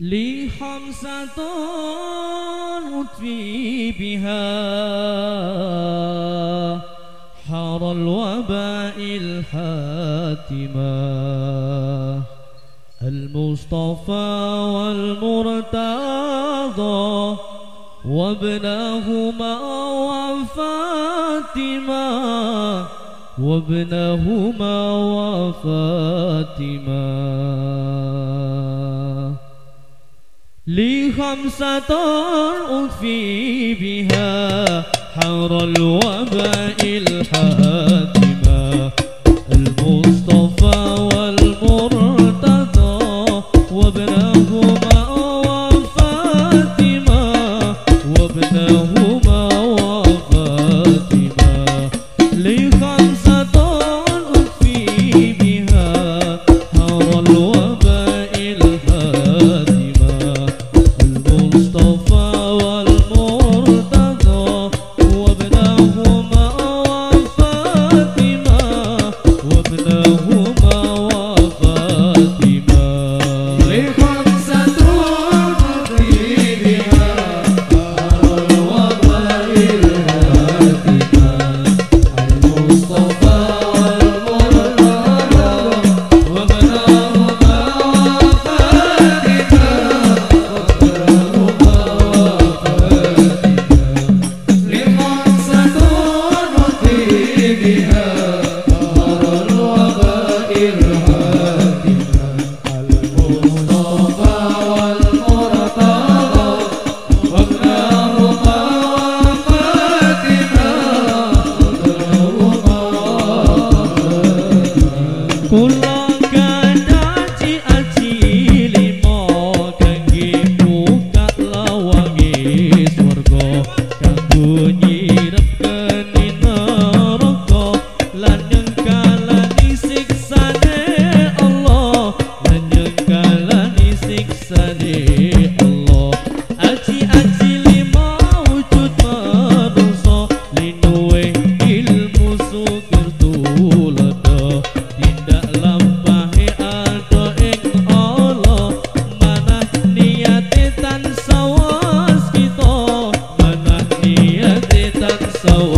لي خمسة لطفي بها حار الوباء الحاتمة. المصطفى والمرتضى وابنهما وفاتما وابنهما وفاتما لخمسة خمسة أوفي بها حار الوباء الحاتمة. المصطفى والمرتضى وابنهما وفاتمة وابنهما وفاتمة لخمسة خمسة أوفي بها Hare so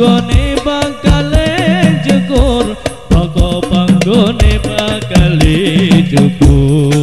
panggone bakal cukur pokok panggone bakal cukur.